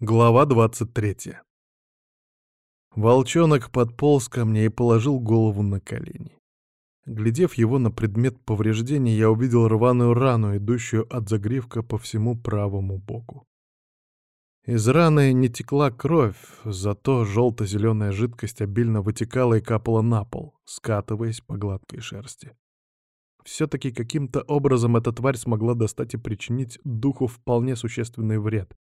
Глава 23. Волчонок подполз ко мне и положил голову на колени. Глядев его на предмет повреждений, я увидел рваную рану, идущую от загривка по всему правому боку. Из раны не текла кровь, зато желто-зеленая жидкость обильно вытекала и капала на пол, скатываясь по гладкой шерсти. Все-таки каким-то образом эта тварь смогла достать и причинить духу вполне существенный вред —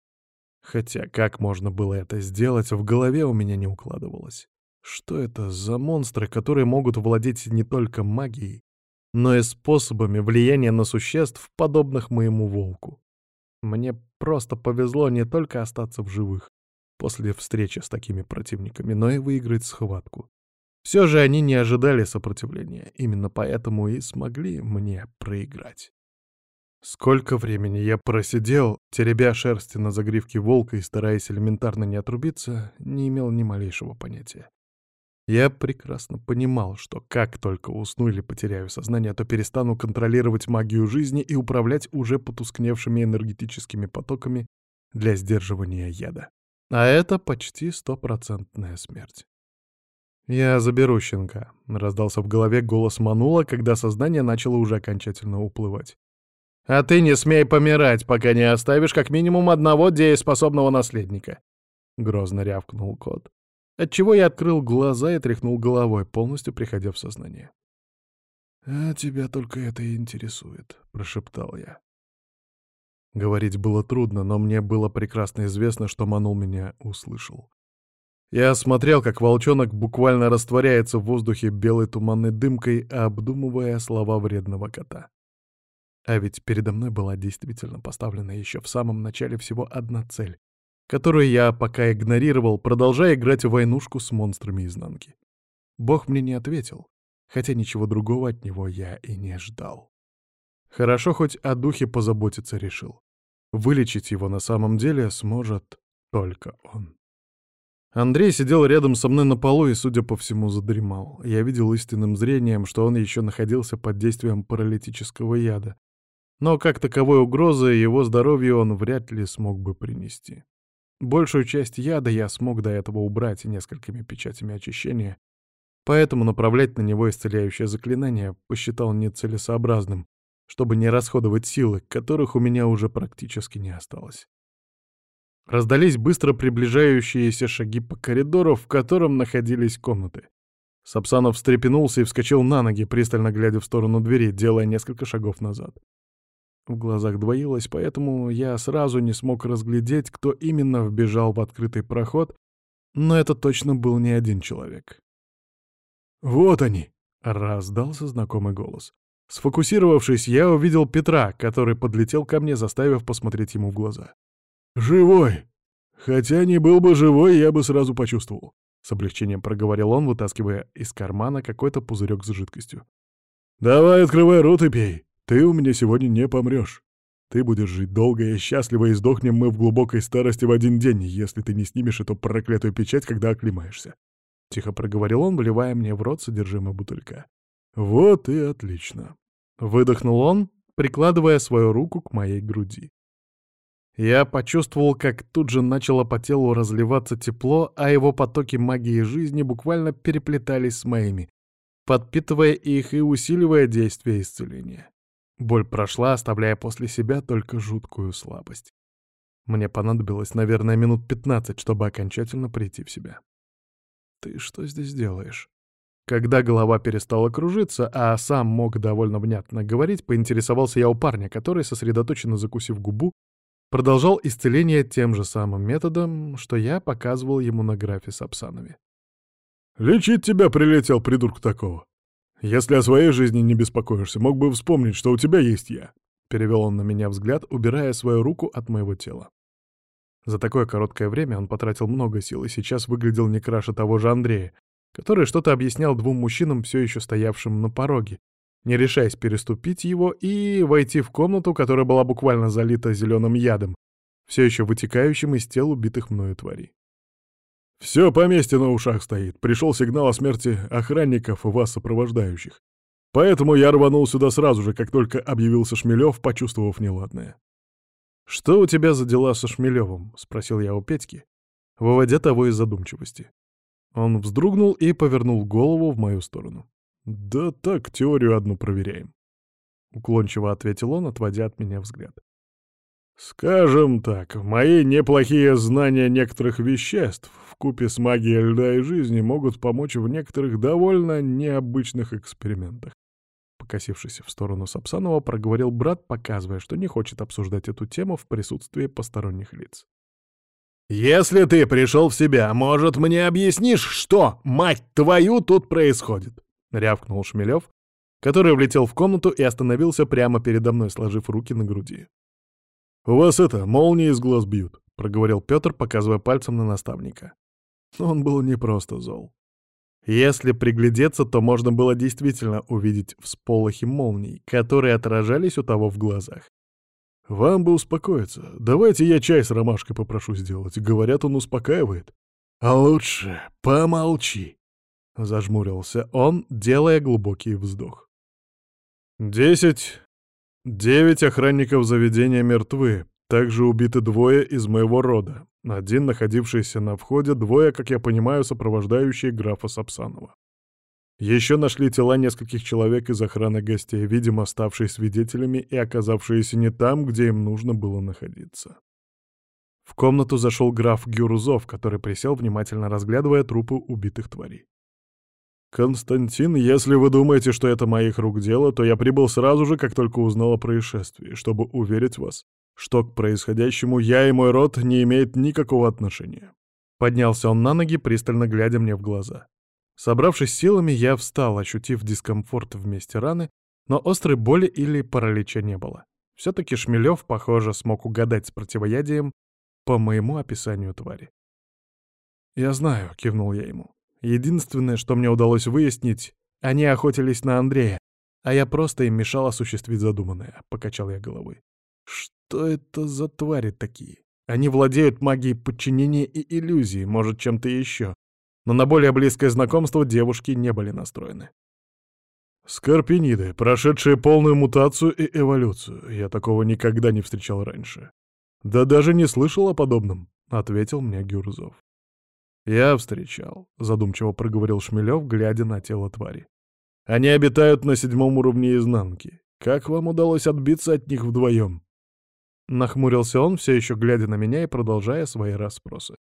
Хотя как можно было это сделать, в голове у меня не укладывалось. Что это за монстры, которые могут владеть не только магией, но и способами влияния на существ, подобных моему волку? Мне просто повезло не только остаться в живых после встречи с такими противниками, но и выиграть схватку. Все же они не ожидали сопротивления, именно поэтому и смогли мне проиграть. Сколько времени я просидел, теребя шерсти на загривке волка и стараясь элементарно не отрубиться, не имел ни малейшего понятия. Я прекрасно понимал, что как только усну или потеряю сознание, то перестану контролировать магию жизни и управлять уже потускневшими энергетическими потоками для сдерживания яда. А это почти стопроцентная смерть. «Я заберу щенка», — раздался в голове голос Манула, когда сознание начало уже окончательно уплывать. А ты не смей помирать, пока не оставишь как минимум одного дееспособного наследника. Грозно рявкнул кот. Отчего я открыл глаза и тряхнул головой, полностью приходя в сознание. «А тебя только это и интересует», — прошептал я. Говорить было трудно, но мне было прекрасно известно, что Манул меня услышал. Я смотрел, как волчонок буквально растворяется в воздухе белой туманной дымкой, обдумывая слова вредного кота. А ведь передо мной была действительно поставлена еще в самом начале всего одна цель, которую я пока игнорировал, продолжая играть в войнушку с монстрами изнанки. Бог мне не ответил, хотя ничего другого от него я и не ждал. Хорошо хоть о духе позаботиться решил. Вылечить его на самом деле сможет только он. Андрей сидел рядом со мной на полу и, судя по всему, задремал. Я видел истинным зрением, что он еще находился под действием паралитического яда, но как таковой угрозы его здоровью он вряд ли смог бы принести. Большую часть яда я смог до этого убрать несколькими печатями очищения, поэтому направлять на него исцеляющее заклинание посчитал нецелесообразным, чтобы не расходовать силы, которых у меня уже практически не осталось. Раздались быстро приближающиеся шаги по коридору, в котором находились комнаты. Сапсанов встрепенулся и вскочил на ноги, пристально глядя в сторону двери, делая несколько шагов назад. В глазах двоилось, поэтому я сразу не смог разглядеть, кто именно вбежал в открытый проход, но это точно был не один человек. «Вот они!» — раздался знакомый голос. Сфокусировавшись, я увидел Петра, который подлетел ко мне, заставив посмотреть ему в глаза. «Живой! Хотя не был бы живой, я бы сразу почувствовал», — с облегчением проговорил он, вытаскивая из кармана какой-то пузырек с жидкостью. «Давай открывай рот и пей. Ты у меня сегодня не помрешь. Ты будешь жить долго и счастливо, и сдохнем мы в глубокой старости в один день, если ты не снимешь эту проклятую печать, когда оклемаешься. Тихо проговорил он, вливая мне в рот содержимое бутылька. Вот и отлично. Выдохнул он, прикладывая свою руку к моей груди. Я почувствовал, как тут же начало по телу разливаться тепло, а его потоки магии жизни буквально переплетались с моими, подпитывая их и усиливая действие исцеления. Боль прошла, оставляя после себя только жуткую слабость. Мне понадобилось, наверное, минут пятнадцать, чтобы окончательно прийти в себя. «Ты что здесь делаешь?» Когда голова перестала кружиться, а сам мог довольно внятно говорить, поинтересовался я у парня, который, сосредоточенно закусив губу, продолжал исцеление тем же самым методом, что я показывал ему на графе Сапсанове. «Лечить тебя прилетел, придурок такого!» Если о своей жизни не беспокоишься, мог бы вспомнить, что у тебя есть я», — перевел он на меня взгляд, убирая свою руку от моего тела. За такое короткое время он потратил много сил и сейчас выглядел не краше того же Андрея, который что-то объяснял двум мужчинам, все еще стоявшим на пороге, не решаясь переступить его и войти в комнату, которая была буквально залита зеленым ядом, все еще вытекающим из тел убитых мною тварей. Все поместье на ушах стоит. Пришел сигнал о смерти охранников и вас сопровождающих. Поэтому я рванул сюда сразу же, как только объявился Шмелев, почувствовав неладное. «Что у тебя за дела со Шмелевым?» — спросил я у Петьки, выводя того из задумчивости. Он вздрогнул и повернул голову в мою сторону. «Да так, теорию одну проверяем», — уклончиво ответил он, отводя от меня взгляд. «Скажем так, мои неплохие знания некоторых веществ в купе с магией льда и жизни могут помочь в некоторых довольно необычных экспериментах. Покосившись в сторону Сапсанова, проговорил брат, показывая, что не хочет обсуждать эту тему в присутствии посторонних лиц. «Если ты пришел в себя, может, мне объяснишь, что, мать твою, тут происходит?» — рявкнул Шмелев, который влетел в комнату и остановился прямо передо мной, сложив руки на груди. «У вас это, молнии из глаз бьют», — проговорил Петр, показывая пальцем на наставника. Он был не просто зол. Если приглядеться, то можно было действительно увидеть всполохи молний, которые отражались у того в глазах. «Вам бы успокоиться. Давайте я чай с ромашкой попрошу сделать. Говорят, он успокаивает». «А лучше помолчи», — зажмурился он, делая глубокий вздох. «Десять... Девять охранников заведения мертвы. Также убиты двое из моего рода. Один, находившийся на входе, двое, как я понимаю, сопровождающие графа Сапсанова. Еще нашли тела нескольких человек из охраны гостей, видимо, ставшие свидетелями и оказавшиеся не там, где им нужно было находиться. В комнату зашел граф Гюрузов, который присел, внимательно разглядывая трупы убитых тварей. «Константин, если вы думаете, что это моих рук дело, то я прибыл сразу же, как только узнал о происшествии, чтобы уверить вас, что к происходящему я и мой род не имеют никакого отношения. Поднялся он на ноги, пристально глядя мне в глаза. Собравшись силами, я встал, ощутив дискомфорт в месте раны, но острой боли или паралича не было. Все-таки Шмелев, похоже, смог угадать с противоядием по моему описанию твари. «Я знаю», — кивнул я ему. «Единственное, что мне удалось выяснить, они охотились на Андрея, а я просто им мешал осуществить задуманное», — покачал я головой. Что это за твари такие? Они владеют магией подчинения и иллюзии, может, чем-то еще. Но на более близкое знакомство девушки не были настроены. Скорпениды, прошедшие полную мутацию и эволюцию. Я такого никогда не встречал раньше. Да даже не слышал о подобном, — ответил мне Гюрзов. «Я встречал», — задумчиво проговорил Шмелев, глядя на тело твари. «Они обитают на седьмом уровне изнанки. Как вам удалось отбиться от них вдвоем?» Нахмурился он, все еще глядя на меня и продолжая свои расспросы.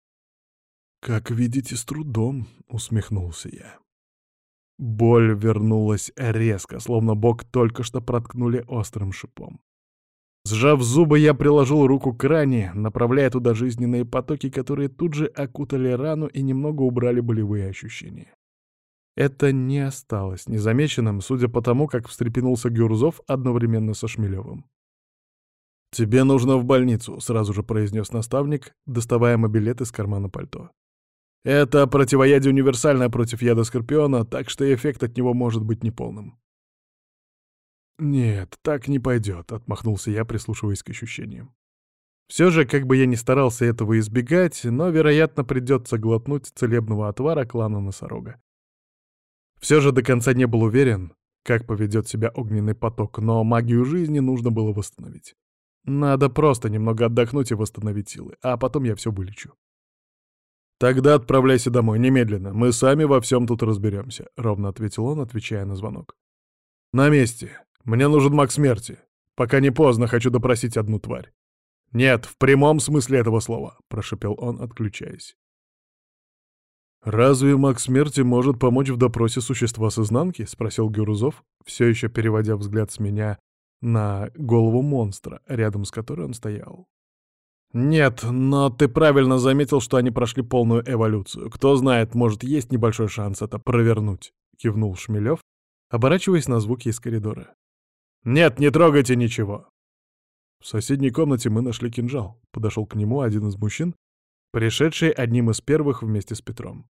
«Как видите, с трудом», — усмехнулся я. Боль вернулась резко, словно бок только что проткнули острым шипом. Сжав зубы, я приложил руку к ране, направляя туда жизненные потоки, которые тут же окутали рану и немного убрали болевые ощущения. Это не осталось незамеченным, судя по тому, как встрепенулся Гюрзов одновременно со Шмелевым. «Тебе нужно в больницу», — сразу же произнес наставник, доставая мобилет из кармана пальто. «Это противоядие универсальное против яда скорпиона, так что эффект от него может быть неполным». «Нет, так не пойдет», — отмахнулся я, прислушиваясь к ощущениям. Все же, как бы я ни старался этого избегать, но, вероятно, придется глотнуть целебного отвара клана Носорога. Все же до конца не был уверен, как поведет себя огненный поток, но магию жизни нужно было восстановить. Надо просто немного отдохнуть и восстановить силы, а потом я все вылечу. «Тогда отправляйся домой, немедленно. Мы сами во всем тут разберемся», — ровно ответил он, отвечая на звонок. «На месте. Мне нужен маг смерти. Пока не поздно, хочу допросить одну тварь». «Нет, в прямом смысле этого слова», — прошепел он, отключаясь. «Разве маг смерти может помочь в допросе существа с изнанки?» — спросил Гюрузов, все еще переводя взгляд с меня на голову монстра, рядом с которой он стоял. «Нет, но ты правильно заметил, что они прошли полную эволюцию. Кто знает, может, есть небольшой шанс это провернуть», — кивнул Шмелев, оборачиваясь на звуки из коридора. «Нет, не трогайте ничего!» В соседней комнате мы нашли кинжал. Подошел к нему один из мужчин, пришедший одним из первых вместе с Петром.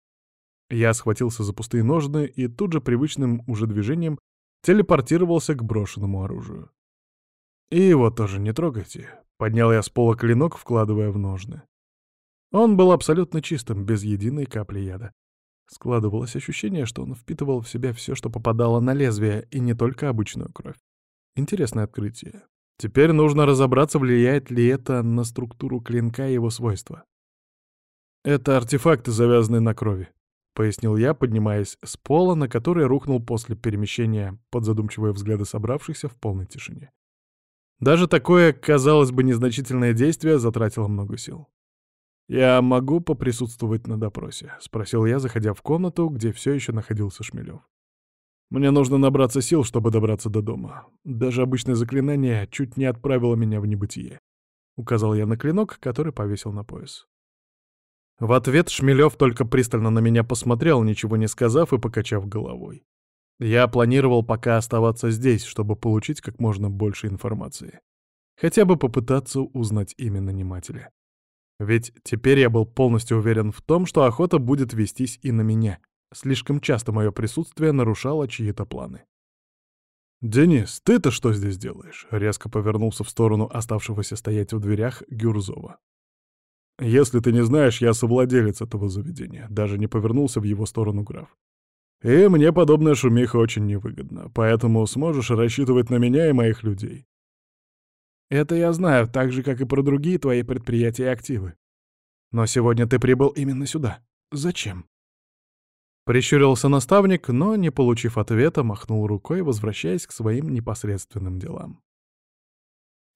Я схватился за пустые ножны и тут же привычным уже движением телепортировался к брошенному оружию. «И его тоже не трогайте», — поднял я с пола клинок, вкладывая в ножны. Он был абсолютно чистым, без единой капли яда. Складывалось ощущение, что он впитывал в себя все, что попадало на лезвие, и не только обычную кровь. Интересное открытие. Теперь нужно разобраться, влияет ли это на структуру клинка и его свойства. Это артефакты, завязанные на крови, — пояснил я, поднимаясь с пола, на который рухнул после перемещения под задумчивые взгляды собравшихся в полной тишине. Даже такое, казалось бы, незначительное действие затратило много сил. «Я могу поприсутствовать на допросе?» — спросил я, заходя в комнату, где все еще находился Шмелев. «Мне нужно набраться сил, чтобы добраться до дома. Даже обычное заклинание чуть не отправило меня в небытие», — указал я на клинок, который повесил на пояс. В ответ Шмелев только пристально на меня посмотрел, ничего не сказав и покачав головой. Я планировал пока оставаться здесь, чтобы получить как можно больше информации. Хотя бы попытаться узнать имя нанимателя. Ведь теперь я был полностью уверен в том, что охота будет вестись и на меня. Слишком часто мое присутствие нарушало чьи-то планы. «Денис, ты-то что здесь делаешь?» — резко повернулся в сторону оставшегося стоять в дверях Гюрзова. «Если ты не знаешь, я совладелец этого заведения», — даже не повернулся в его сторону граф. И мне подобная шумиха очень невыгодна, поэтому сможешь рассчитывать на меня и моих людей. Это я знаю, так же, как и про другие твои предприятия и активы. Но сегодня ты прибыл именно сюда. Зачем? Прищурился наставник, но, не получив ответа, махнул рукой, возвращаясь к своим непосредственным делам.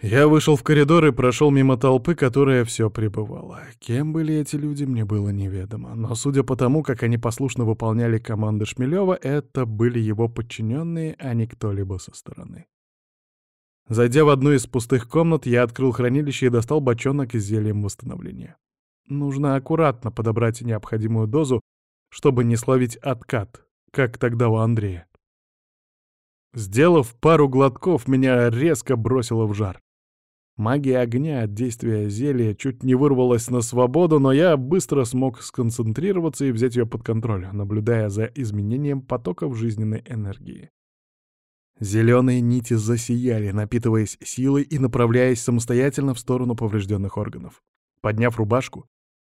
Я вышел в коридор и прошел мимо толпы, которая все пребывала. Кем были эти люди, мне было неведомо. Но судя по тому, как они послушно выполняли команды Шмелева, это были его подчиненные, а не кто-либо со стороны. Зайдя в одну из пустых комнат, я открыл хранилище и достал бочонок с зельем восстановления. Нужно аккуратно подобрать необходимую дозу, чтобы не словить откат, как тогда у Андрея. Сделав пару глотков, меня резко бросило в жар. Магия огня от действия зелья чуть не вырвалась на свободу, но я быстро смог сконцентрироваться и взять ее под контроль, наблюдая за изменением потоков жизненной энергии. Зеленые нити засияли, напитываясь силой и направляясь самостоятельно в сторону поврежденных органов. Подняв рубашку,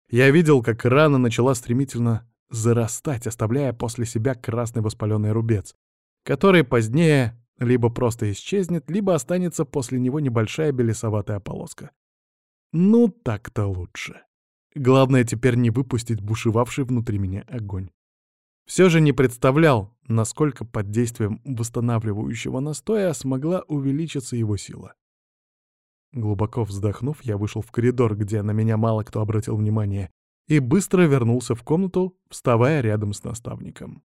я видел, как рана начала стремительно зарастать, оставляя после себя красный воспаленный рубец, который позднее либо просто исчезнет, либо останется после него небольшая белесоватая полоска. Ну, так-то лучше. Главное теперь не выпустить бушевавший внутри меня огонь. Все же не представлял, насколько под действием восстанавливающего настоя смогла увеличиться его сила. Глубоко вздохнув, я вышел в коридор, где на меня мало кто обратил внимание, и быстро вернулся в комнату, вставая рядом с наставником.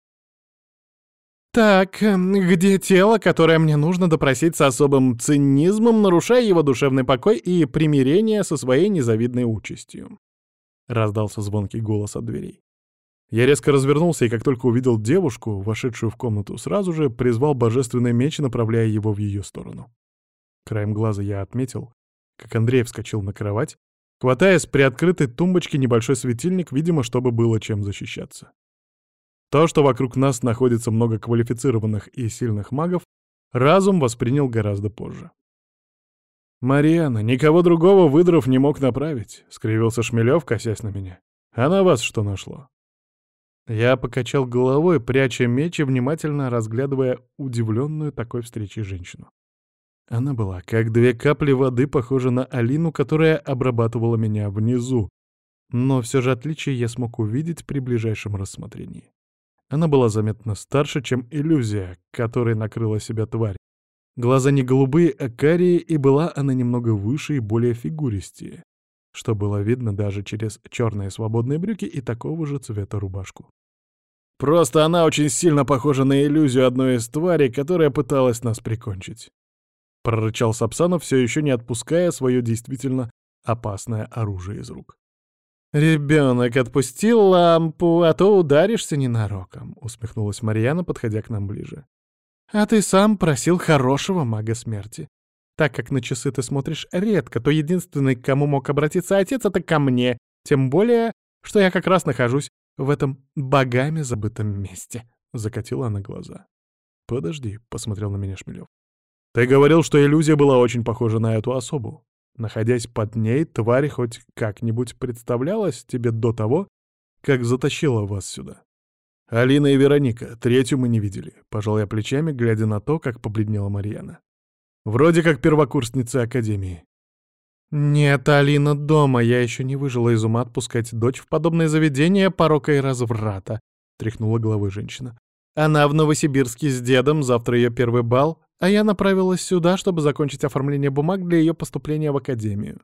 «Так, эм, где тело, которое мне нужно допросить с особым цинизмом, нарушая его душевный покой и примирение со своей незавидной участью?» Раздался звонкий голос от дверей. Я резко развернулся и, как только увидел девушку, вошедшую в комнату, сразу же призвал божественный меч, направляя его в ее сторону. Краем глаза я отметил, как Андрей вскочил на кровать, хватая с приоткрытой тумбочки небольшой светильник, видимо, чтобы было чем защищаться. То, что вокруг нас находится много квалифицированных и сильных магов, разум воспринял гораздо позже. «Марьяна, никого другого выдров не мог направить», — скривился Шмелев, косясь на меня. «А на вас что нашло?» Я покачал головой, пряча меч и внимательно разглядывая удивленную такой встречей женщину. Она была, как две капли воды, похожа на Алину, которая обрабатывала меня внизу, но все же отличие я смог увидеть при ближайшем рассмотрении. Она была заметно старше, чем иллюзия, которой накрыла себя тварь. Глаза не голубые, а карие, и была она немного выше и более фигуристее, что было видно даже через черные свободные брюки и такого же цвета рубашку. Просто она очень сильно похожа на иллюзию одной из тварей, которая пыталась нас прикончить. Прорычал Сапсанов, все еще не отпуская свое действительно опасное оружие из рук. «Ребенок, отпусти лампу, а то ударишься ненароком», — усмехнулась Марьяна, подходя к нам ближе. «А ты сам просил хорошего мага смерти. Так как на часы ты смотришь редко, то единственный, к кому мог обратиться отец, — это ко мне, тем более, что я как раз нахожусь в этом богами забытом месте», — закатила она глаза. «Подожди», — посмотрел на меня Шмелев. «Ты говорил, что иллюзия была очень похожа на эту особу. Находясь под ней, тварь хоть как-нибудь представлялась тебе до того, как затащила вас сюда. Алина и Вероника, третью мы не видели. Пожал я плечами, глядя на то, как побледнела Марьяна. Вроде как первокурсница Академии. «Нет, Алина дома, я еще не выжила из ума отпускать дочь в подобное заведение порока и разврата», — тряхнула головой женщина. «Она в Новосибирске с дедом, завтра ее первый бал, а я направилась сюда, чтобы закончить оформление бумаг для ее поступления в академию».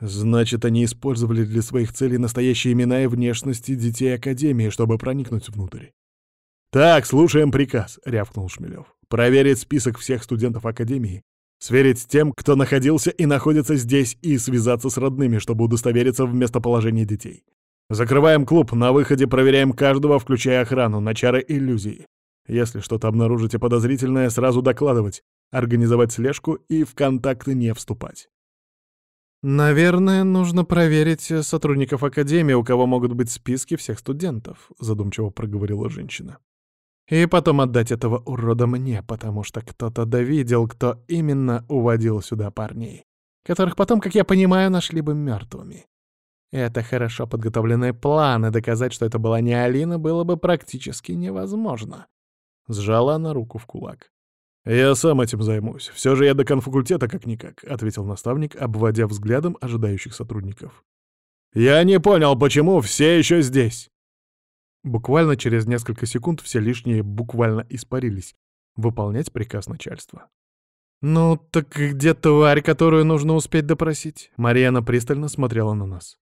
«Значит, они использовали для своих целей настоящие имена и внешности детей Академии, чтобы проникнуть внутрь». «Так, слушаем приказ», — рявкнул Шмелев. «Проверить список всех студентов Академии Сверить с тем, кто находился и находится здесь, и связаться с родными, чтобы удостовериться в местоположении детей. Закрываем клуб, на выходе проверяем каждого, включая охрану, на чары иллюзии. Если что-то обнаружите подозрительное, сразу докладывать, организовать слежку и в контакты не вступать. «Наверное, нужно проверить сотрудников Академии, у кого могут быть списки всех студентов», — задумчиво проговорила женщина. И потом отдать этого урода мне, потому что кто-то довидел, кто именно уводил сюда парней, которых потом, как я понимаю, нашли бы мертвыми. Это хорошо подготовленный план, и доказать, что это была не Алина, было бы практически невозможно. Сжала она руку в кулак. «Я сам этим займусь. Все же я до конфакультета как-никак», — ответил наставник, обводя взглядом ожидающих сотрудников. «Я не понял, почему все еще здесь?» Буквально через несколько секунд все лишние буквально испарились. Выполнять приказ начальства. «Ну, так где тварь, которую нужно успеть допросить?» Марьяна пристально смотрела на нас.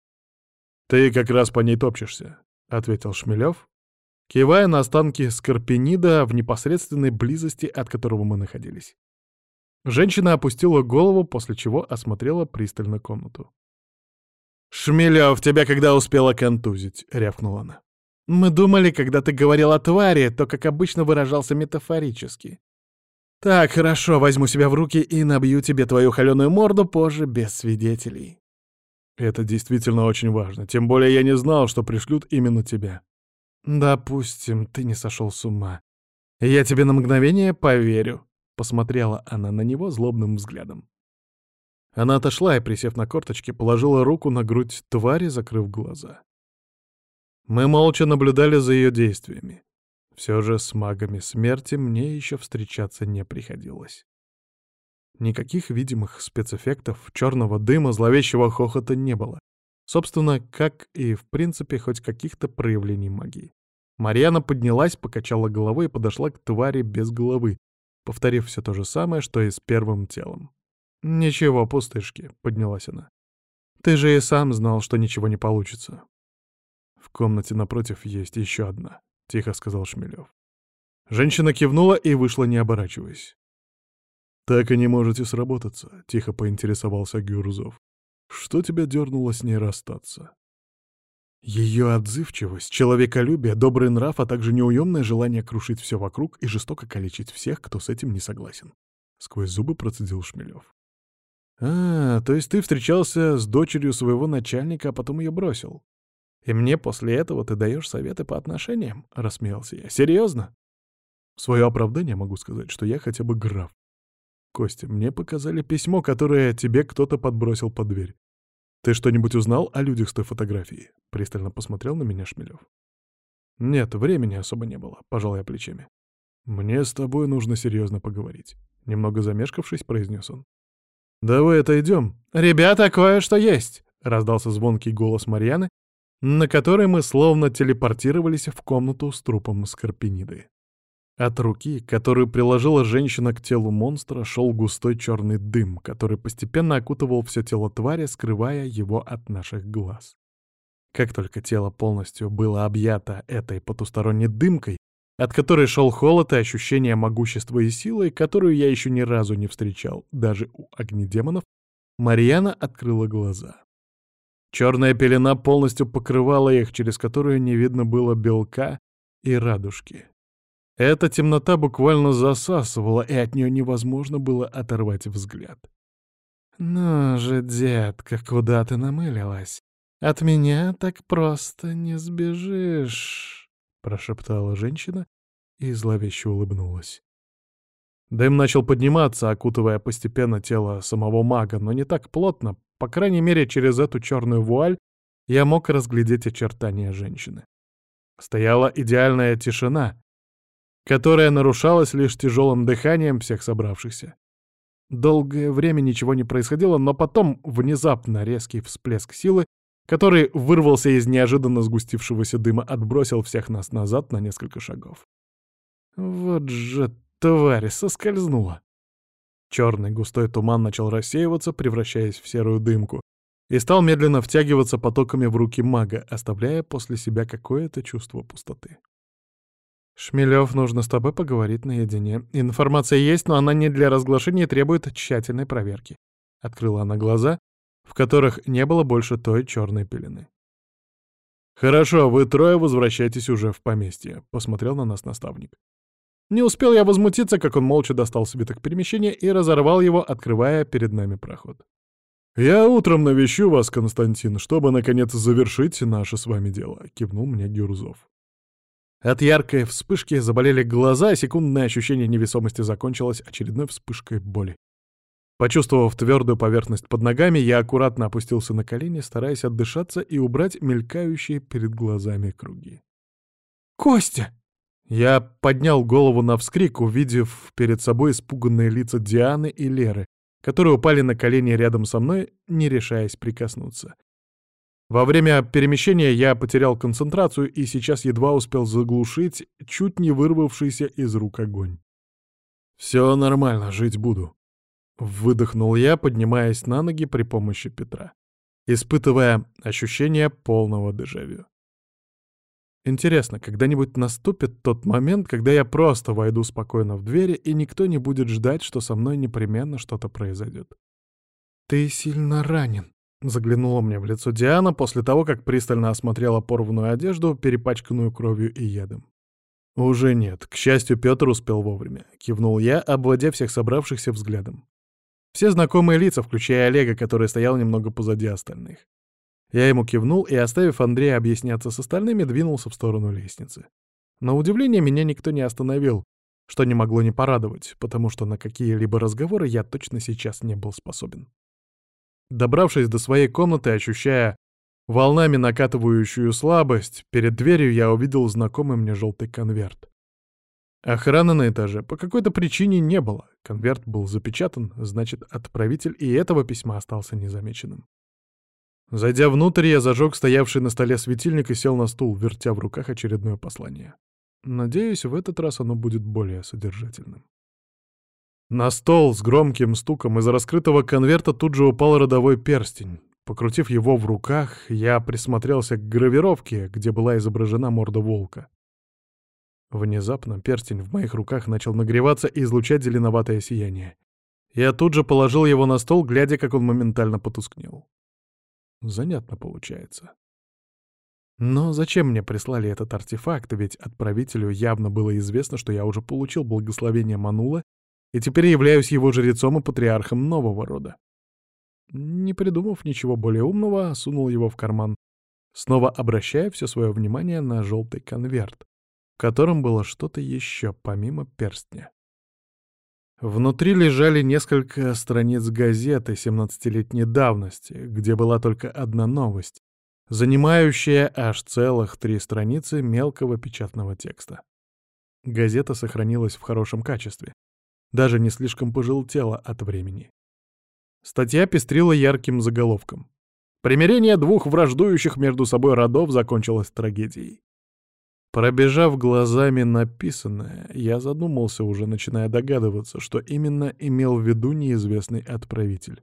«Ты как раз по ней топчешься», — ответил Шмелев, кивая на останки Скорпенида в непосредственной близости, от которого мы находились. Женщина опустила голову, после чего осмотрела пристально комнату. «Шмелев, тебя когда успела контузить?» — рявкнула она. Мы думали, когда ты говорил о твари, то, как обычно, выражался метафорически. Так, хорошо, возьму себя в руки и набью тебе твою холеную морду позже без свидетелей. Это действительно очень важно, тем более я не знал, что пришлют именно тебя. Допустим, ты не сошел с ума. Я тебе на мгновение поверю. Посмотрела она на него злобным взглядом. Она отошла и, присев на корточки, положила руку на грудь твари, закрыв глаза. Мы молча наблюдали за ее действиями. Все же с магами смерти мне еще встречаться не приходилось. Никаких видимых спецэффектов, черного дыма, зловещего хохота не было. Собственно, как и, в принципе, хоть каких-то проявлений магии. Марьяна поднялась, покачала головой и подошла к твари без головы, повторив все то же самое, что и с первым телом. «Ничего, пустышки», — поднялась она. «Ты же и сам знал, что ничего не получится. «В комнате напротив есть еще одна», — тихо сказал Шмелев. Женщина кивнула и вышла, не оборачиваясь. «Так и не можете сработаться», — тихо поинтересовался Гюрзов. «Что тебя дернуло с ней расстаться?» Ее отзывчивость, человеколюбие, добрый нрав, а также неуемное желание крушить все вокруг и жестоко калечить всех, кто с этим не согласен. Сквозь зубы процедил Шмелев. «А, то есть ты встречался с дочерью своего начальника, а потом ее бросил?» И мне после этого ты даешь советы по отношениям?» — рассмеялся я. «Серьезно?» В свое оправдание могу сказать, что я хотя бы граф. Костя, мне показали письмо, которое тебе кто-то подбросил под дверь. Ты что-нибудь узнал о людях с той фотографии? Пристально посмотрел на меня Шмелев. Нет, времени особо не было, пожал я плечами. Мне с тобой нужно серьезно поговорить. Немного замешкавшись, произнес он. «Давай отойдем». «Ребята, кое-что есть!» — раздался звонкий голос Марьяны, на которой мы словно телепортировались в комнату с трупом Скорпениды. От руки, которую приложила женщина к телу монстра, шел густой черный дым, который постепенно окутывал все тело твари, скрывая его от наших глаз. Как только тело полностью было объято этой потусторонней дымкой, от которой шел холод и ощущение могущества и силы, которую я еще ни разу не встречал, даже у огнедемонов, Марьяна открыла глаза. Черная пелена полностью покрывала их, через которую не видно было белка и радужки. Эта темнота буквально засасывала, и от нее невозможно было оторвать взгляд. «Ну же, детка, куда ты намылилась? От меня так просто не сбежишь», — прошептала женщина и зловеще улыбнулась. Дым начал подниматься, окутывая постепенно тело самого мага, но не так плотно, по крайней мере, через эту черную вуаль я мог разглядеть очертания женщины. Стояла идеальная тишина, которая нарушалась лишь тяжелым дыханием всех собравшихся. Долгое время ничего не происходило, но потом внезапно резкий всплеск силы, который вырвался из неожиданно сгустившегося дыма, отбросил всех нас назад на несколько шагов. Вот же тварь соскользнула. Черный густой туман начал рассеиваться, превращаясь в серую дымку, и стал медленно втягиваться потоками в руки мага, оставляя после себя какое-то чувство пустоты. «Шмелев, нужно с тобой поговорить наедине. Информация есть, но она не для разглашения и требует тщательной проверки». Открыла она глаза, в которых не было больше той черной пелены. «Хорошо, вы трое возвращайтесь уже в поместье», — посмотрел на нас наставник. Не успел я возмутиться, как он молча достал свиток перемещения и разорвал его, открывая перед нами проход. «Я утром навещу вас, Константин, чтобы, наконец, завершить наше с вами дело», — кивнул мне Гюрзов. От яркой вспышки заболели глаза, а секундное ощущение невесомости закончилось очередной вспышкой боли. Почувствовав твердую поверхность под ногами, я аккуратно опустился на колени, стараясь отдышаться и убрать мелькающие перед глазами круги. «Костя!» Я поднял голову на вскрик, увидев перед собой испуганные лица Дианы и Леры, которые упали на колени рядом со мной, не решаясь прикоснуться. Во время перемещения я потерял концентрацию и сейчас едва успел заглушить чуть не вырвавшийся из рук огонь. «Все нормально, жить буду», — выдохнул я, поднимаясь на ноги при помощи Петра, испытывая ощущение полного дежавю. Интересно, когда-нибудь наступит тот момент, когда я просто войду спокойно в двери, и никто не будет ждать, что со мной непременно что-то произойдет. «Ты сильно ранен», — заглянула мне в лицо Диана после того, как пристально осмотрела порванную одежду, перепачканную кровью и ядом. «Уже нет. К счастью, Петр успел вовремя», — кивнул я, обводя всех собравшихся взглядом. Все знакомые лица, включая Олега, который стоял немного позади остальных. Я ему кивнул и, оставив Андрея объясняться с остальными, двинулся в сторону лестницы. На удивление меня никто не остановил, что не могло не порадовать, потому что на какие-либо разговоры я точно сейчас не был способен. Добравшись до своей комнаты, ощущая волнами накатывающую слабость, перед дверью я увидел знакомый мне желтый конверт. Охраны на этаже по какой-то причине не было. Конверт был запечатан, значит, отправитель и этого письма остался незамеченным. Зайдя внутрь, я зажег стоявший на столе светильник и сел на стул, вертя в руках очередное послание. Надеюсь, в этот раз оно будет более содержательным. На стол с громким стуком из раскрытого конверта тут же упал родовой перстень. Покрутив его в руках, я присмотрелся к гравировке, где была изображена морда волка. Внезапно перстень в моих руках начал нагреваться и излучать зеленоватое сияние. Я тут же положил его на стол, глядя, как он моментально потускнел. Занятно получается. Но зачем мне прислали этот артефакт, ведь отправителю явно было известно, что я уже получил благословение Манула и теперь являюсь его жрецом и патриархом нового рода. Не придумав ничего более умного, сунул его в карман, снова обращая все свое внимание на желтый конверт, в котором было что-то еще помимо перстня. Внутри лежали несколько страниц газеты 17-летней давности, где была только одна новость, занимающая аж целых три страницы мелкого печатного текста. Газета сохранилась в хорошем качестве, даже не слишком пожелтела от времени. Статья пестрила ярким заголовком. Примирение двух враждующих между собой родов закончилось трагедией. Пробежав глазами написанное, я задумался, уже начиная догадываться, что именно имел в виду неизвестный отправитель.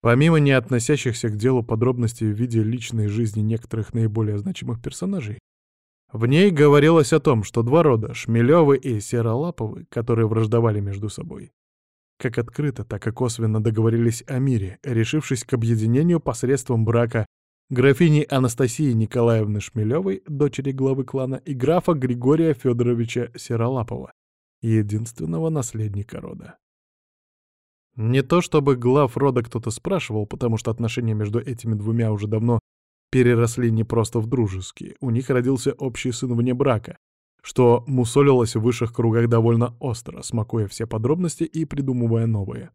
Помимо не относящихся к делу подробностей в виде личной жизни некоторых наиболее значимых персонажей, в ней говорилось о том, что два рода, Шмелёвы и Серолаповы, которые враждовали между собой, как открыто, так и косвенно договорились о мире, решившись к объединению посредством брака графини Анастасии Николаевны Шмелевой, дочери главы клана, и графа Григория Федоровича Серолапова, единственного наследника рода. Не то чтобы глав рода кто-то спрашивал, потому что отношения между этими двумя уже давно переросли не просто в дружеские, у них родился общий сын вне брака, что мусолилось в высших кругах довольно остро, смакуя все подробности и придумывая новые.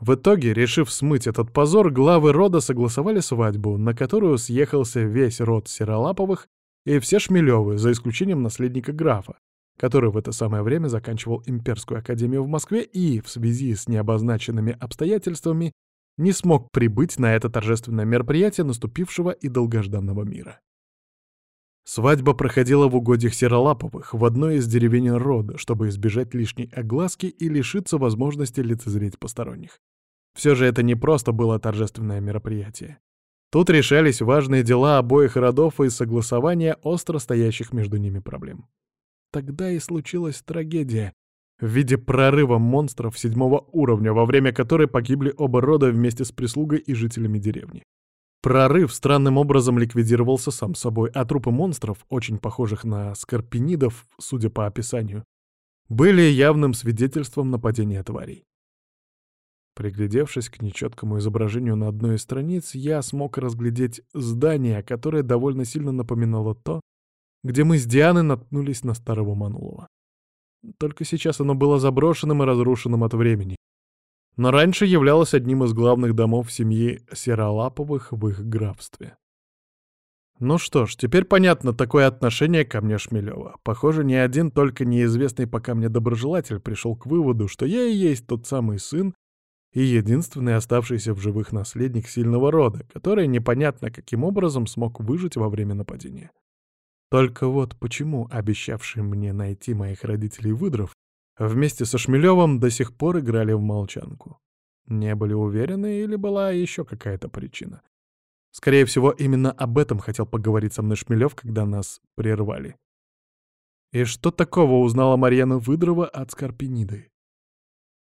В итоге, решив смыть этот позор, главы рода согласовали свадьбу, на которую съехался весь род Серолаповых и все Шмелевы, за исключением наследника графа, который в это самое время заканчивал Имперскую академию в Москве и, в связи с необозначенными обстоятельствами, не смог прибыть на это торжественное мероприятие наступившего и долгожданного мира. Свадьба проходила в угодьях Серолаповых, в одной из деревень рода, чтобы избежать лишней огласки и лишиться возможности лицезреть посторонних. Все же это не просто было торжественное мероприятие. Тут решались важные дела обоих родов и согласование остро стоящих между ними проблем. Тогда и случилась трагедия в виде прорыва монстров седьмого уровня, во время которой погибли оба рода вместе с прислугой и жителями деревни. Прорыв странным образом ликвидировался сам собой, а трупы монстров, очень похожих на скорпинидов, судя по описанию, были явным свидетельством нападения тварей. Приглядевшись к нечеткому изображению на одной из страниц, я смог разглядеть здание, которое довольно сильно напоминало то, где мы с Дианой наткнулись на старого Манулова. Только сейчас оно было заброшенным и разрушенным от времени. Но раньше являлось одним из главных домов семьи Серолаповых в их графстве. Ну что ж, теперь понятно такое отношение ко мне Шмелева. Похоже, ни один только неизвестный пока мне доброжелатель пришел к выводу, что я и есть тот самый сын, и единственный оставшийся в живых наследник сильного рода, который непонятно каким образом смог выжить во время нападения. Только вот почему обещавший мне найти моих родителей выдров вместе со Шмелевым до сих пор играли в молчанку? Не были уверены или была еще какая-то причина? Скорее всего, именно об этом хотел поговорить со мной Шмелев, когда нас прервали. И что такого узнала Марьяна Выдрова от Скорпениды?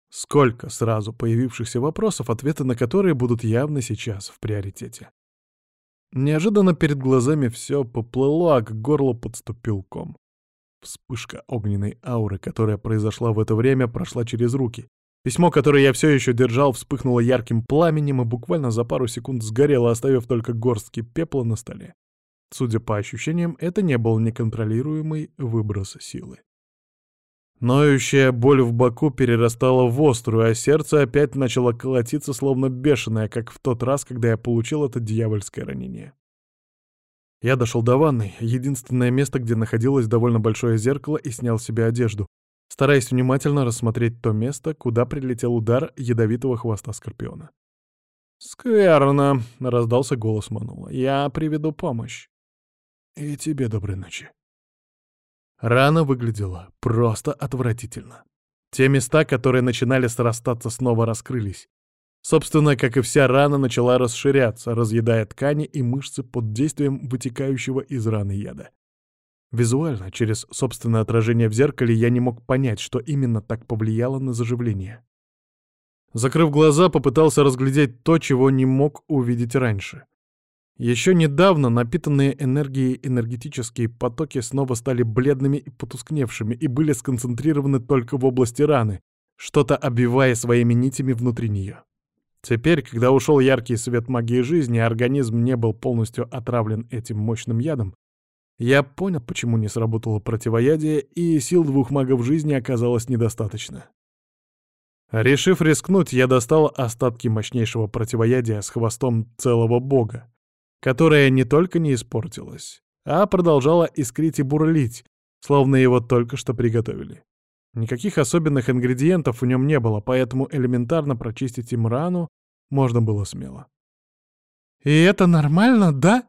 Сколько сразу появившихся вопросов, ответы на которые будут явно сейчас в приоритете. Неожиданно перед глазами все поплыло, а к горлу подступил ком. Вспышка огненной ауры, которая произошла в это время, прошла через руки. Письмо, которое я все еще держал, вспыхнуло ярким пламенем и буквально за пару секунд сгорело, оставив только горстки пепла на столе. Судя по ощущениям, это не был неконтролируемый выброс силы. Ноющая боль в боку перерастала в острую, а сердце опять начало колотиться, словно бешеное, как в тот раз, когда я получил это дьявольское ранение. Я дошел до ванной, единственное место, где находилось довольно большое зеркало, и снял себе одежду, стараясь внимательно рассмотреть то место, куда прилетел удар ядовитого хвоста скорпиона. «Скверно», — раздался голос Манула. «Я приведу помощь». «И тебе доброй ночи». Рана выглядела просто отвратительно. Те места, которые начинали срастаться, снова раскрылись. Собственно, как и вся рана, начала расширяться, разъедая ткани и мышцы под действием вытекающего из раны яда. Визуально, через собственное отражение в зеркале, я не мог понять, что именно так повлияло на заживление. Закрыв глаза, попытался разглядеть то, чего не мог увидеть раньше. Еще недавно напитанные энергией энергетические потоки снова стали бледными и потускневшими и были сконцентрированы только в области раны, что-то обвивая своими нитями внутри нее. Теперь, когда ушел яркий свет магии жизни, а организм не был полностью отравлен этим мощным ядом, я понял, почему не сработало противоядие, и сил двух магов жизни оказалось недостаточно. Решив рискнуть, я достал остатки мощнейшего противоядия с хвостом целого бога, которая не только не испортилась, а продолжала искрить и бурлить, словно его только что приготовили. Никаких особенных ингредиентов в нем не было, поэтому элементарно прочистить им рану можно было смело. «И это нормально, да?»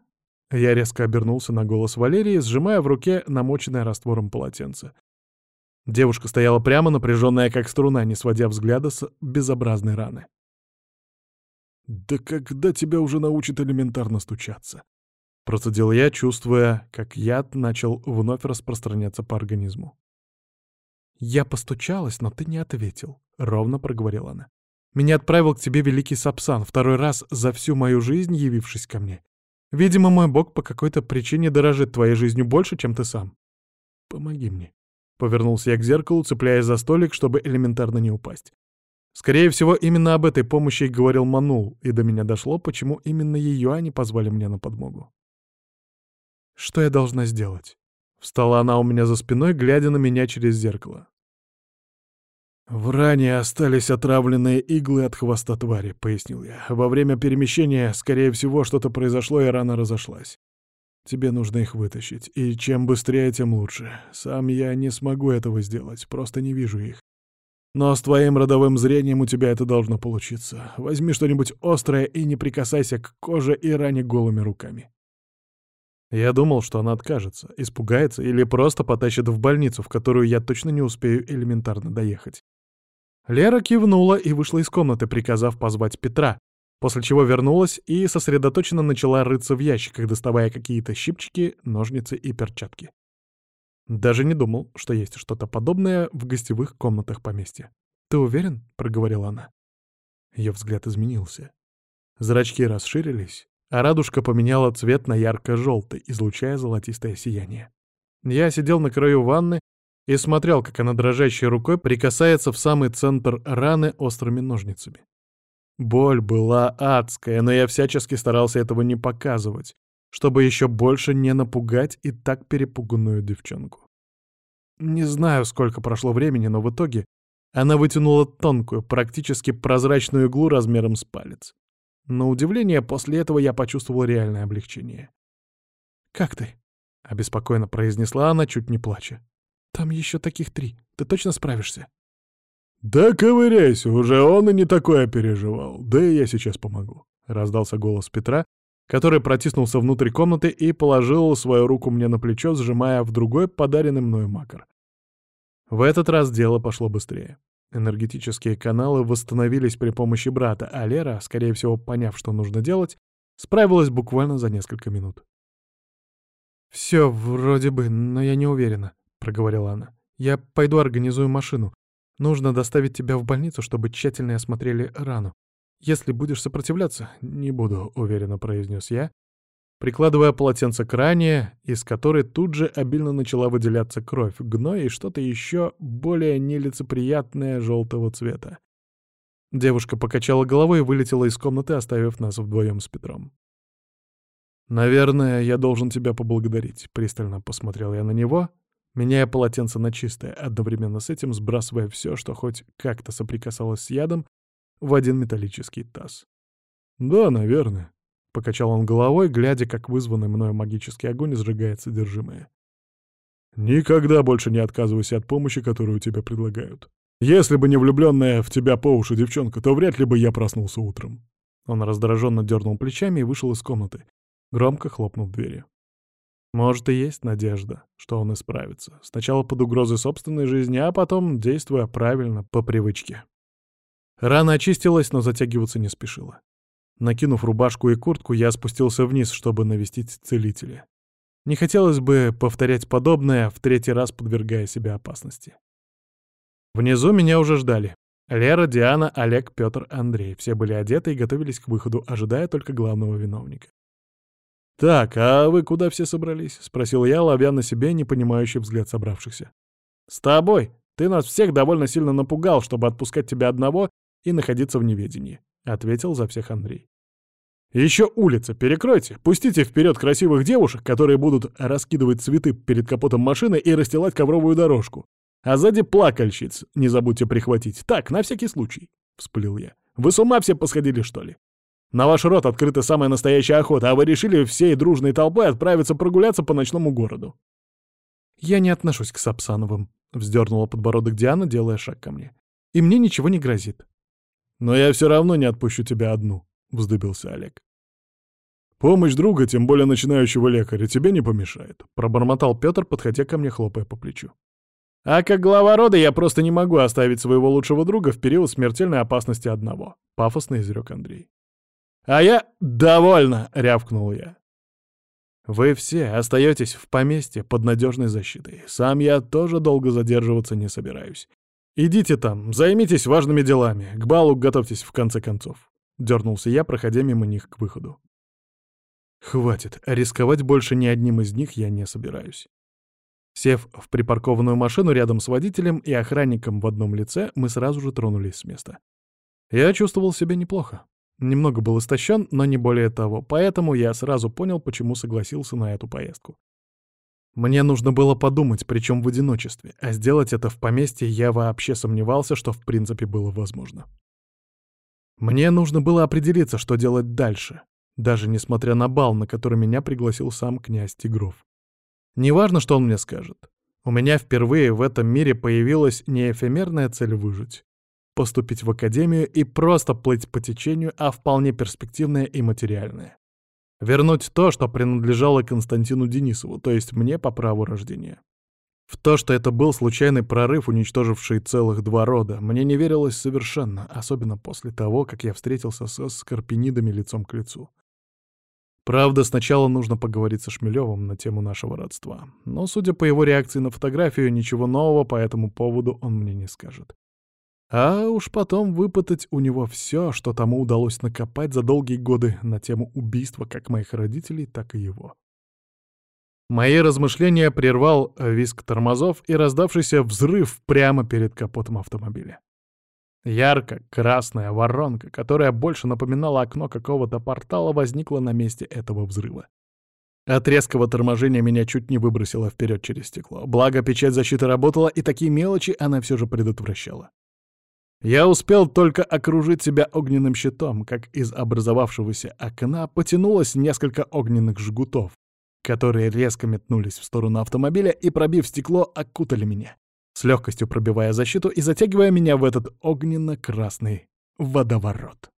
Я резко обернулся на голос Валерии, сжимая в руке намоченное раствором полотенце. Девушка стояла прямо, напряженная как струна, не сводя взгляда с безобразной раны. «Да когда тебя уже научат элементарно стучаться?» Процедил я, чувствуя, как яд начал вновь распространяться по организму. «Я постучалась, но ты не ответил», — ровно проговорила она. «Меня отправил к тебе великий Сапсан, второй раз за всю мою жизнь явившись ко мне. Видимо, мой бог по какой-то причине дорожит твоей жизнью больше, чем ты сам. Помоги мне». Повернулся я к зеркалу, цепляясь за столик, чтобы элементарно не упасть. Скорее всего, именно об этой помощи и говорил Манул, и до меня дошло, почему именно ее они позвали мне на подмогу. «Что я должна сделать?» Встала она у меня за спиной, глядя на меня через зеркало. «В ране остались отравленные иглы от хвоста твари», — пояснил я. «Во время перемещения, скорее всего, что-то произошло, и рана разошлась. Тебе нужно их вытащить, и чем быстрее, тем лучше. Сам я не смогу этого сделать, просто не вижу их. Но с твоим родовым зрением у тебя это должно получиться. Возьми что-нибудь острое и не прикасайся к коже и ране голыми руками. Я думал, что она откажется, испугается или просто потащит в больницу, в которую я точно не успею элементарно доехать. Лера кивнула и вышла из комнаты, приказав позвать Петра, после чего вернулась и сосредоточенно начала рыться в ящиках, доставая какие-то щипчики, ножницы и перчатки. Даже не думал, что есть что-то подобное в гостевых комнатах поместья. «Ты уверен?» — проговорила она. Ее взгляд изменился. Зрачки расширились, а радужка поменяла цвет на ярко-желтый, излучая золотистое сияние. Я сидел на краю ванны и смотрел, как она дрожащей рукой прикасается в самый центр раны острыми ножницами. Боль была адская, но я всячески старался этого не показывать, чтобы еще больше не напугать и так перепуганную девчонку. Не знаю, сколько прошло времени, но в итоге она вытянула тонкую, практически прозрачную иглу размером с палец. На удивление, после этого я почувствовал реальное облегчение. «Как ты?» — обеспокоенно произнесла она, чуть не плача. «Там еще таких три. Ты точно справишься?» «Да ковыряйся, уже он и не такое переживал. Да и я сейчас помогу», — раздался голос Петра, который протиснулся внутрь комнаты и положил свою руку мне на плечо, сжимая в другой подаренный мною макар. В этот раз дело пошло быстрее. Энергетические каналы восстановились при помощи брата, а Лера, скорее всего, поняв, что нужно делать, справилась буквально за несколько минут. «Все вроде бы, но я не уверена», — проговорила она. «Я пойду организую машину. Нужно доставить тебя в больницу, чтобы тщательно осмотрели рану. Если будешь сопротивляться, не буду», — уверенно произнес я, прикладывая полотенце к ране, из которой тут же обильно начала выделяться кровь, гной и что-то еще более нелицеприятное желтого цвета. Девушка покачала головой и вылетела из комнаты, оставив нас вдвоем с Петром. «Наверное, я должен тебя поблагодарить», — пристально посмотрел я на него, меняя полотенце на чистое, одновременно с этим сбрасывая все, что хоть как-то соприкасалось с ядом, в один металлический таз. «Да, наверное», Покачал он головой, глядя, как вызванный мною магический огонь сжигает содержимое. «Никогда больше не отказывайся от помощи, которую тебе предлагают. Если бы не влюбленная в тебя по уши девчонка, то вряд ли бы я проснулся утром». Он раздраженно дернул плечами и вышел из комнаты, громко хлопнув дверью. Может, и есть надежда, что он исправится. Сначала под угрозой собственной жизни, а потом действуя правильно, по привычке. Рана очистилась, но затягиваться не спешила. Накинув рубашку и куртку, я спустился вниз, чтобы навестить целителя. Не хотелось бы повторять подобное, в третий раз подвергая себя опасности. Внизу меня уже ждали. Лера, Диана, Олег, Петр, Андрей. Все были одеты и готовились к выходу, ожидая только главного виновника. «Так, а вы куда все собрались?» — спросил я, ловя на себе непонимающий взгляд собравшихся. «С тобой. Ты нас всех довольно сильно напугал, чтобы отпускать тебя одного и находиться в неведении», — ответил за всех Андрей. Еще улица перекройте, пустите вперед красивых девушек, которые будут раскидывать цветы перед капотом машины и расстилать ковровую дорожку. А сзади плакальщиц не забудьте прихватить. Так, на всякий случай, — вспылил я. Вы с ума все посходили, что ли? На ваш рот открыта самая настоящая охота, а вы решили всей дружной толпой отправиться прогуляться по ночному городу. Я не отношусь к Сапсановым, — вздернула подбородок Диана, делая шаг ко мне. И мне ничего не грозит. Но я все равно не отпущу тебя одну, — вздыбился Олег. «Помощь друга, тем более начинающего лекаря, тебе не помешает», — пробормотал Петр, подходя ко мне, хлопая по плечу. «А как глава рода я просто не могу оставить своего лучшего друга в период смертельной опасности одного», — пафосно изрек Андрей. «А я довольно!» — рявкнул я. «Вы все остаетесь в поместье под надежной защитой. Сам я тоже долго задерживаться не собираюсь. Идите там, займитесь важными делами, к балу готовьтесь в конце концов. Дернулся я, проходя мимо них к выходу. Хватит, рисковать больше ни одним из них я не собираюсь. Сев в припаркованную машину рядом с водителем и охранником в одном лице, мы сразу же тронулись с места. Я чувствовал себя неплохо. Немного был истощен, но не более того, поэтому я сразу понял, почему согласился на эту поездку. Мне нужно было подумать, причем в одиночестве, а сделать это в поместье я вообще сомневался, что в принципе было возможно. Мне нужно было определиться, что делать дальше. даже несмотря на бал, на который меня пригласил сам князь Тигров. Неважно, что он мне скажет. У меня впервые в этом мире появилась не эфемерная цель выжить, поступить в академию и просто плыть по течению, а вполне перспективная и материальная. Вернуть то, что принадлежало Константину Денисову, то есть мне по праву рождения. В то, что это был случайный прорыв, уничтоживший целых два рода, мне не верилось совершенно, особенно после того, как я встретился со скорпенидами лицом к лицу. Правда, сначала нужно поговорить со Шмелевым на тему нашего родства. Но, судя по его реакции на фотографию, ничего нового по этому поводу он мне не скажет. А уж потом выпытать у него все, что тому удалось накопать за долгие годы на тему убийства как моих родителей, так и его. Мои размышления прервал визг тормозов и раздавшийся взрыв прямо перед капотом автомобиля. Ярко-красная воронка, которая больше напоминала окно какого-то портала, возникла на месте этого взрыва. От резкого торможения меня чуть не выбросило вперед через стекло. Благо, печать защиты работала, и такие мелочи она все же предотвращала. Я успел только окружить себя огненным щитом, как из образовавшегося окна потянулось несколько огненных жгутов, которые резко метнулись в сторону автомобиля и, пробив стекло, окутали меня, с легкостью пробивая защиту и затягивая меня в этот огненно-красный водоворот.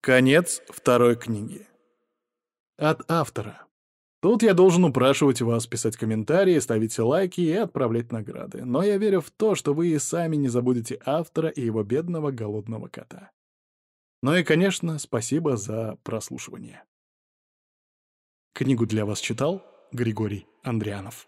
Конец второй книги. От автора. Тут я должен упрашивать вас писать комментарии, ставить лайки и отправлять награды. Но я верю в то, что вы и сами не забудете автора и его бедного голодного кота. Ну и, конечно, спасибо за прослушивание. Книгу для вас читал Григорий Андрианов.